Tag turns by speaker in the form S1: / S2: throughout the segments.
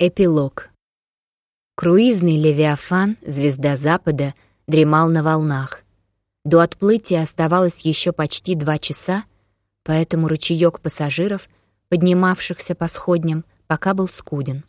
S1: Эпилог. Круизный Левиафан, звезда Запада, дремал на волнах. До отплытия оставалось еще почти два часа, поэтому ручеек пассажиров, поднимавшихся по сходням, пока был скуден.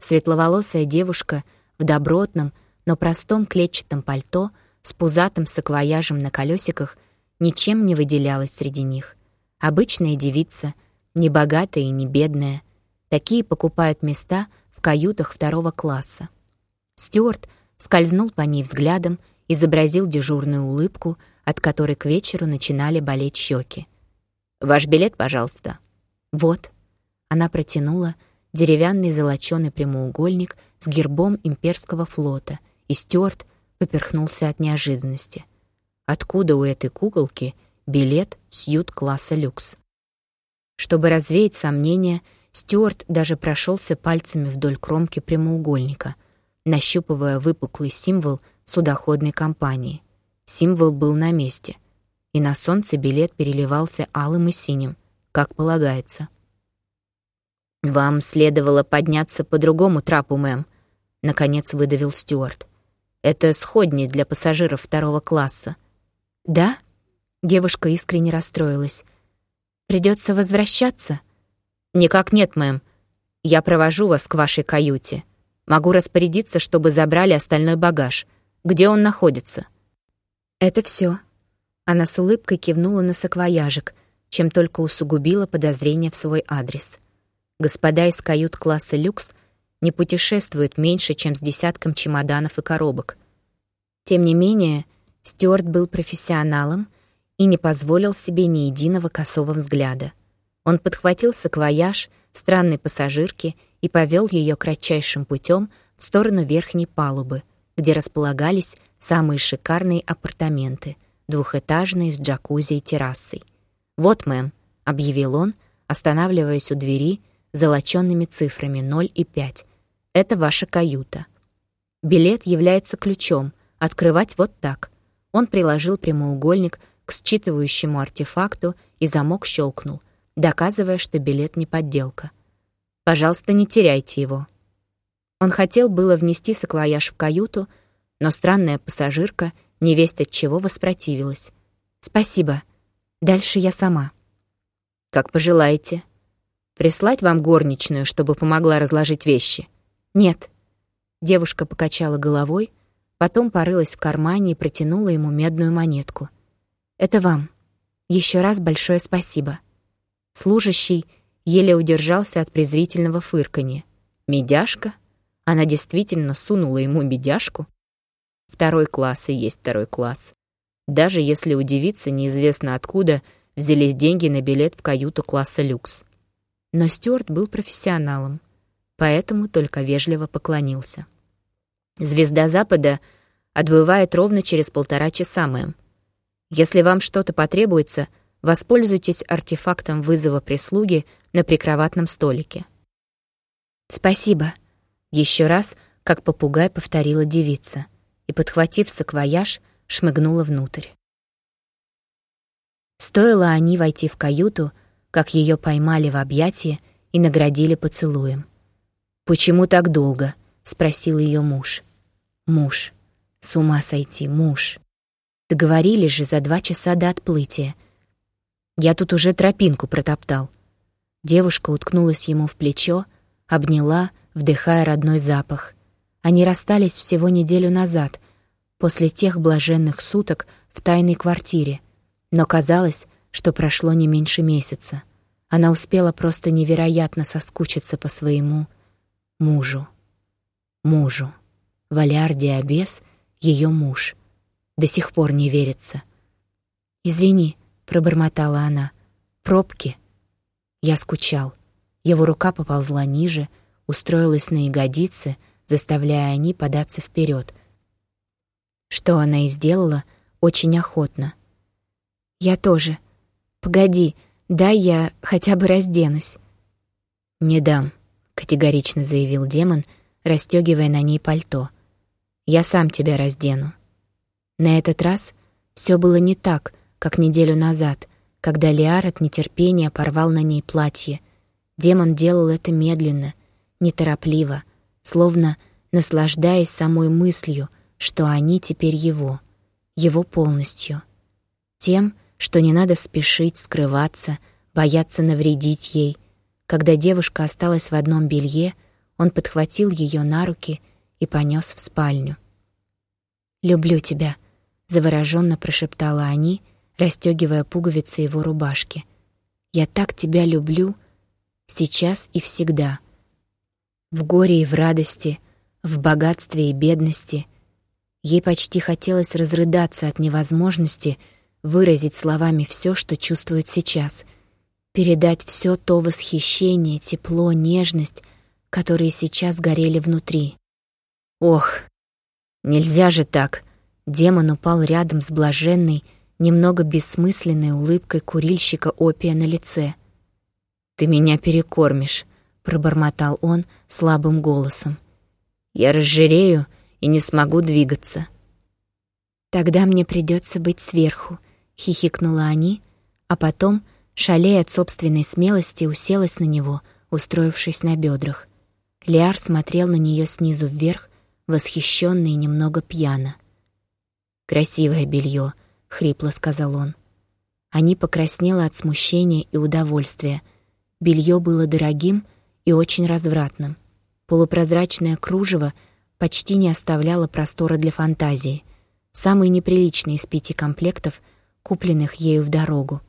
S1: Светловолосая девушка в добротном, но простом клетчатом пальто с пузатым саквояжем на колесиках ничем не выделялась среди них. Обычная девица, не богатая и не бедная. Такие покупают места — каютах второго класса. Стюарт скользнул по ней взглядом, изобразил дежурную улыбку, от которой к вечеру начинали болеть щеки. «Ваш билет, пожалуйста». «Вот». Она протянула деревянный золоченый прямоугольник с гербом имперского флота, и Стюарт поперхнулся от неожиданности. Откуда у этой куколки билет в сьют класса люкс? Чтобы развеять сомнения, Стюарт даже прошелся пальцами вдоль кромки прямоугольника, нащупывая выпуклый символ судоходной компании. Символ был на месте, и на солнце билет переливался алым и синим, как полагается. «Вам следовало подняться по другому трапу, мэм», — наконец выдавил Стюарт. «Это сходни для пассажиров второго класса». «Да?» — девушка искренне расстроилась. «Придется возвращаться?» «Никак нет, мэм. Я провожу вас к вашей каюте. Могу распорядиться, чтобы забрали остальной багаж. Где он находится?» «Это все. Она с улыбкой кивнула на саквояжик, чем только усугубила подозрение в свой адрес. Господа из кают класса «Люкс» не путешествуют меньше, чем с десятком чемоданов и коробок. Тем не менее, Стюарт был профессионалом и не позволил себе ни единого косого взгляда — он подхватил саквояж странной пассажирки и повел ее кратчайшим путем в сторону верхней палубы, где располагались самые шикарные апартаменты, двухэтажные с джакузи и террасой. «Вот, мэм», — объявил он, останавливаясь у двери золоченными цифрами 0 и 5. «Это ваша каюта. Билет является ключом. Открывать вот так». Он приложил прямоугольник к считывающему артефакту, и замок щелкнул — доказывая, что билет не подделка. «Пожалуйста, не теряйте его». Он хотел было внести саквояж в каюту, но странная пассажирка, невесть от чего, воспротивилась. «Спасибо. Дальше я сама». «Как пожелаете. Прислать вам горничную, чтобы помогла разложить вещи?» «Нет». Девушка покачала головой, потом порылась в кармане и протянула ему медную монетку. «Это вам. Еще раз большое спасибо». Служащий еле удержался от презрительного фырканья. «Медяшка?» Она действительно сунула ему медяшку? Второй класс и есть второй класс. Даже если удивиться, неизвестно откуда взялись деньги на билет в каюту класса люкс. Но Стюарт был профессионалом, поэтому только вежливо поклонился. «Звезда Запада отбывает ровно через полтора часа, мэм. Если вам что-то потребуется — Воспользуйтесь артефактом вызова прислуги на прикроватном столике. «Спасибо», — еще раз, как попугай повторила девица, и, подхватив саквояж, шмыгнула внутрь. Стоило они войти в каюту, как ее поймали в объятия и наградили поцелуем. «Почему так долго?» — спросил ее муж. «Муж. С ума сойти, муж. Договорились же за два часа до отплытия. Я тут уже тропинку протоптал». Девушка уткнулась ему в плечо, обняла, вдыхая родной запах. Они расстались всего неделю назад, после тех блаженных суток в тайной квартире. Но казалось, что прошло не меньше месяца. Она успела просто невероятно соскучиться по своему мужу. Мужу. Валяр Диабес — ее муж. До сих пор не верится. «Извини», пробормотала она. «Пробки». Я скучал. Его рука поползла ниже, устроилась на ягодицы, заставляя они податься вперед. Что она и сделала очень охотно. «Я тоже. Погоди, дай я хотя бы разденусь». «Не дам», — категорично заявил демон, расстегивая на ней пальто. «Я сам тебя раздену». На этот раз все было не так — как неделю назад, когда Лиар от нетерпения порвал на ней платье. Демон делал это медленно, неторопливо, словно наслаждаясь самой мыслью, что они теперь его, его полностью. Тем, что не надо спешить, скрываться, бояться навредить ей. Когда девушка осталась в одном белье, он подхватил ее на руки и понес в спальню. «Люблю тебя», — завороженно прошептала они, расстегивая пуговицы его рубашки. «Я так тебя люблю, сейчас и всегда. В горе и в радости, в богатстве и бедности. Ей почти хотелось разрыдаться от невозможности выразить словами все, что чувствует сейчас, передать все то восхищение, тепло, нежность, которые сейчас горели внутри. Ох, Нельзя же так. Демон упал рядом с блаженной, немного бессмысленной улыбкой курильщика опия на лице. «Ты меня перекормишь», — пробормотал он слабым голосом. «Я разжирею и не смогу двигаться». «Тогда мне придется быть сверху», — хихикнула они, а потом, шалея от собственной смелости, уселась на него, устроившись на бедрах. Лиар смотрел на нее снизу вверх, восхищенно и немного пьяно. «Красивое белье», — хрипло сказал он. Они покраснела от смущения и удовольствия. Белье было дорогим и очень развратным. Полупрозрачное кружево почти не оставляло простора для фантазии. Самый неприличный из пяти комплектов, купленных ею в дорогу.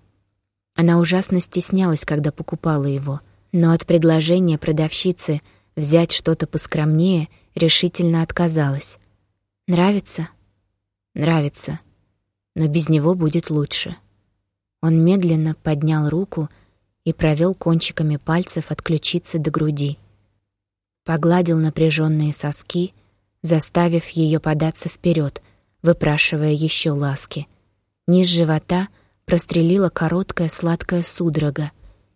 S1: Она ужасно стеснялась, когда покупала его, но от предложения продавщицы взять что-то поскромнее — решительно отказалась. «Нравится?» «Нравится. Но без него будет лучше». Он медленно поднял руку и провел кончиками пальцев от ключицы до груди. Погладил напряженные соски, заставив ее податься вперед, выпрашивая еще ласки. Низ живота прострелила короткая сладкая судорога,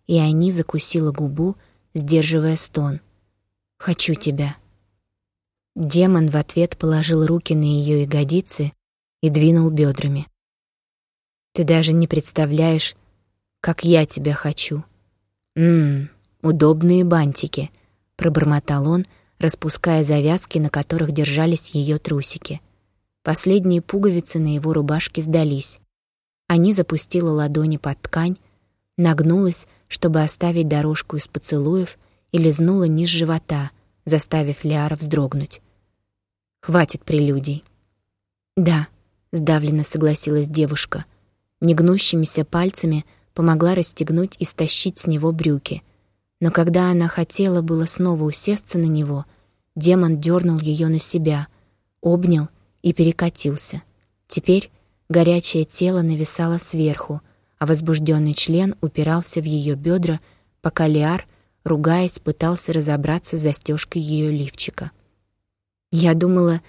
S1: и они закусила губу, сдерживая стон. «Хочу тебя». Демон в ответ положил руки на ее ягодицы и двинул бедрами. «Ты даже не представляешь, как я тебя хочу». «Ммм, удобные бантики», — пробормотал он, распуская завязки, на которых держались ее трусики. Последние пуговицы на его рубашке сдались. Они запустила ладони под ткань, нагнулась, чтобы оставить дорожку из поцелуев, и лизнула низ живота, заставив Лиара вздрогнуть. Хватит прелюдий. Да, сдавленно согласилась девушка. Негнущимися пальцами помогла расстегнуть и стащить с него брюки. Но когда она хотела было снова усесться на него, демон дернул ее на себя, обнял и перекатился. Теперь горячее тело нависало сверху, а возбужденный член упирался в ее бедра, пока Лиар, ругаясь, пытался разобраться с застежкой ее лифчика. Я думала,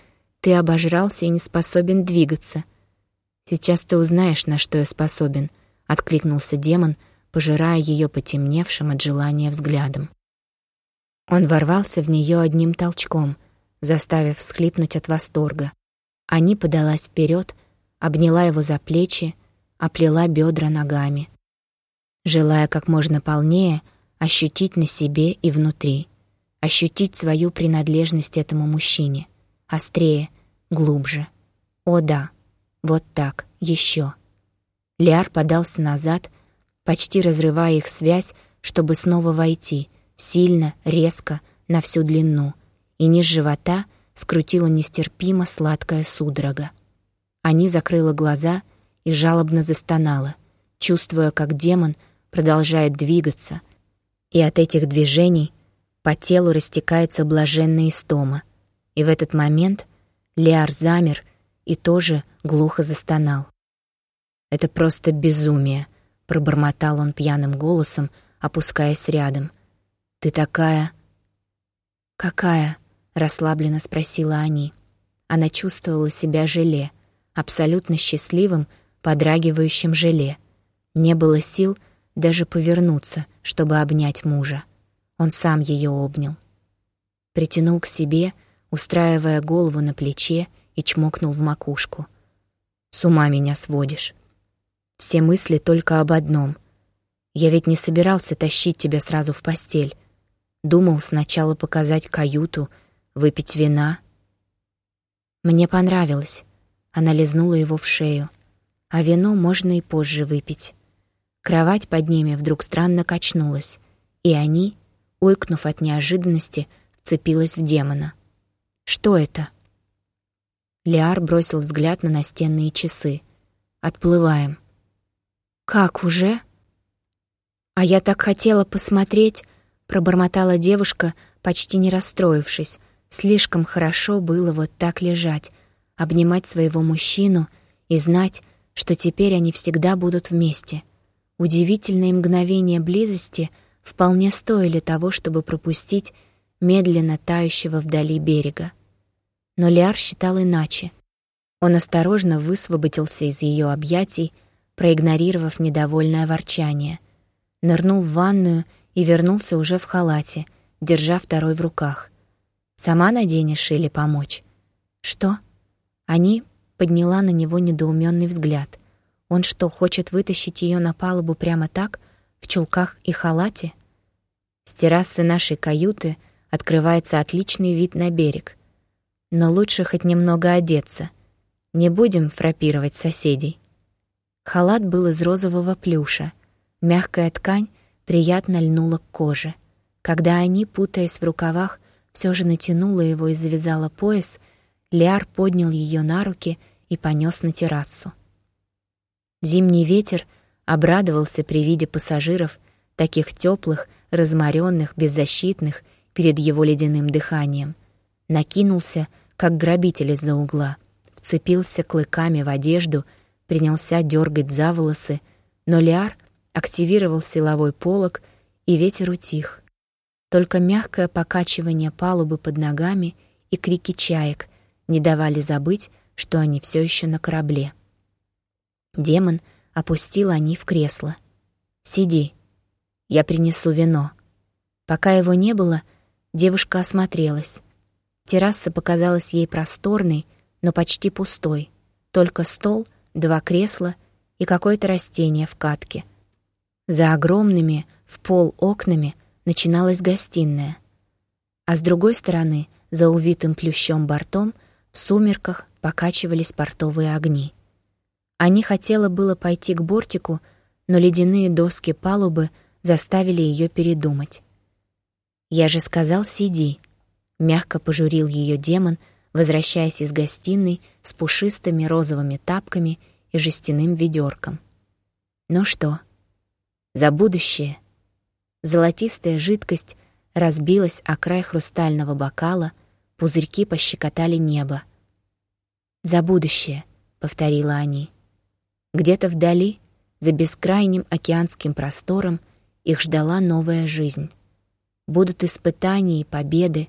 S1: ты обожрался и не способен двигаться. Сейчас ты узнаешь, на что я способен, откликнулся демон, пожирая ее потемневшим от желания взглядом. Он ворвался в нее одним толчком, заставив всхлипнуть от восторга. Ани подалась вперед, обняла его за плечи, оплела бедра ногами, желая как можно полнее ощутить на себе и внутри ощутить свою принадлежность этому мужчине. Острее, глубже. О да, вот так, еще. Лиар подался назад, почти разрывая их связь, чтобы снова войти, сильно, резко, на всю длину, и низ живота скрутила нестерпимо сладкая судорога. Они закрыла глаза и жалобно застонала, чувствуя, как демон продолжает двигаться, и от этих движений по телу растекается блаженная истома. И в этот момент Лиар замер и тоже глухо застонал. «Это просто безумие», — пробормотал он пьяным голосом, опускаясь рядом. «Ты такая...» «Какая?» — расслабленно спросила Ани. Она чувствовала себя желе, абсолютно счастливым, подрагивающим желе. Не было сил даже повернуться, чтобы обнять мужа. Он сам ее обнял. Притянул к себе, устраивая голову на плече и чмокнул в макушку. «С ума меня сводишь. Все мысли только об одном. Я ведь не собирался тащить тебя сразу в постель. Думал сначала показать каюту, выпить вина. Мне понравилось. Она лизнула его в шею. А вино можно и позже выпить. Кровать под ними вдруг странно качнулась, и они, уйкнув от неожиданности, вцепилась в демона. «Что это?» Лиар бросил взгляд на настенные часы. «Отплываем». «Как уже?» «А я так хотела посмотреть», — пробормотала девушка, почти не расстроившись. Слишком хорошо было вот так лежать, обнимать своего мужчину и знать, что теперь они всегда будут вместе. Удивительные мгновения близости вполне стоили того, чтобы пропустить медленно тающего вдали берега. Но Лиар считал иначе. Он осторожно высвободился из ее объятий, проигнорировав недовольное ворчание. Нырнул в ванную и вернулся уже в халате, держа второй в руках. «Сама наденешь или помочь?» «Что?» Они подняла на него недоуменный взгляд. Он что, хочет вытащить ее на палубу прямо так, в чулках и халате? С террасы нашей каюты открывается отличный вид на берег. Но лучше хоть немного одеться. Не будем фрапировать соседей. Халат был из розового плюша. Мягкая ткань приятно льнула к коже. Когда они, путаясь в рукавах, все же натянула его и завязала пояс, Лиар поднял ее на руки и понес на террасу. Зимний ветер обрадовался при виде пассажиров, таких теплых, разморенных, беззащитных перед его ледяным дыханием. Накинулся, как грабитель из-за угла, вцепился клыками в одежду — принялся дергать за волосы, но Лиар активировал силовой полог, и ветер утих. Только мягкое покачивание палубы под ногами и крики чаек не давали забыть, что они все еще на корабле. Демон опустил они в кресло. «Сиди, я принесу вино». Пока его не было, девушка осмотрелась. Терраса показалась ей просторной, но почти пустой. Только стол — два кресла и какое-то растение в катке. За огромными, в пол окнами, начиналась гостиная. А с другой стороны, за увитым плющом бортом, в сумерках покачивались портовые огни. Они хотела было пойти к бортику, но ледяные доски палубы заставили ее передумать. «Я же сказал, сиди», — мягко пожурил ее демон, возвращаясь из гостиной с пушистыми розовыми тапками и жестяным ведерком. Ну что, за будущее. Золотистая жидкость разбилась о край хрустального бокала, пузырьки пощекотали небо. «За будущее», — повторила они. Где-то вдали, за бескрайним океанским простором, их ждала новая жизнь. Будут испытания и победы,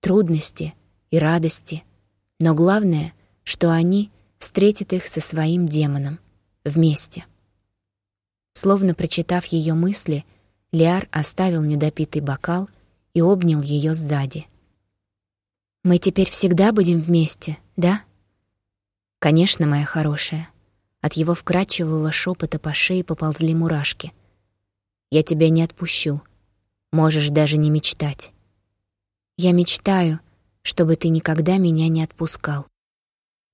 S1: трудности и радости, но главное, что они встретит их со своим демоном. Вместе. Словно прочитав ее мысли, Лиар оставил недопитый бокал и обнял ее сзади. «Мы теперь всегда будем вместе, да?» «Конечно, моя хорошая». От его вкрадчивого шепота по шее поползли мурашки. «Я тебя не отпущу. Можешь даже не мечтать». «Я мечтаю, чтобы ты никогда меня не отпускал».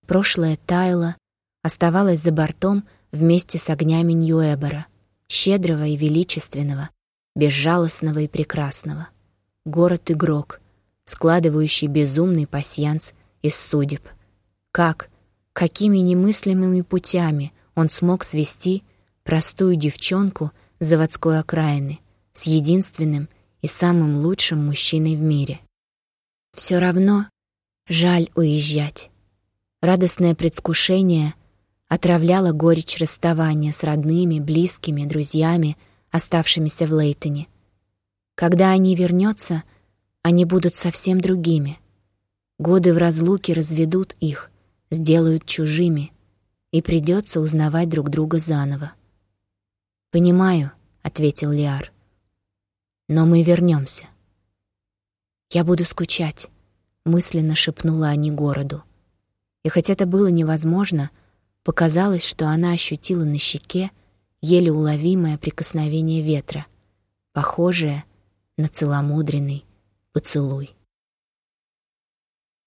S1: Прошлое таяло, оставалось за бортом вместе с огнями Ньюэбора, щедрого и величественного, безжалостного и прекрасного. Город-игрок, складывающий безумный пасьянс из судеб. Как, какими немыслимыми путями он смог свести простую девчонку с заводской окраины с единственным и самым лучшим мужчиной в мире. Все равно жаль уезжать. Радостное предвкушение отравляло горечь расставания с родными, близкими, друзьями, оставшимися в Лейтоне. Когда они вернутся, они будут совсем другими. Годы в разлуке разведут их, сделают чужими, и придется узнавать друг друга заново. «Понимаю», — ответил Лиар. «Но мы вернемся. «Я буду скучать», — мысленно шепнула они городу. И хоть это было невозможно, показалось, что она ощутила на щеке еле уловимое прикосновение ветра, похожее на целомудренный поцелуй.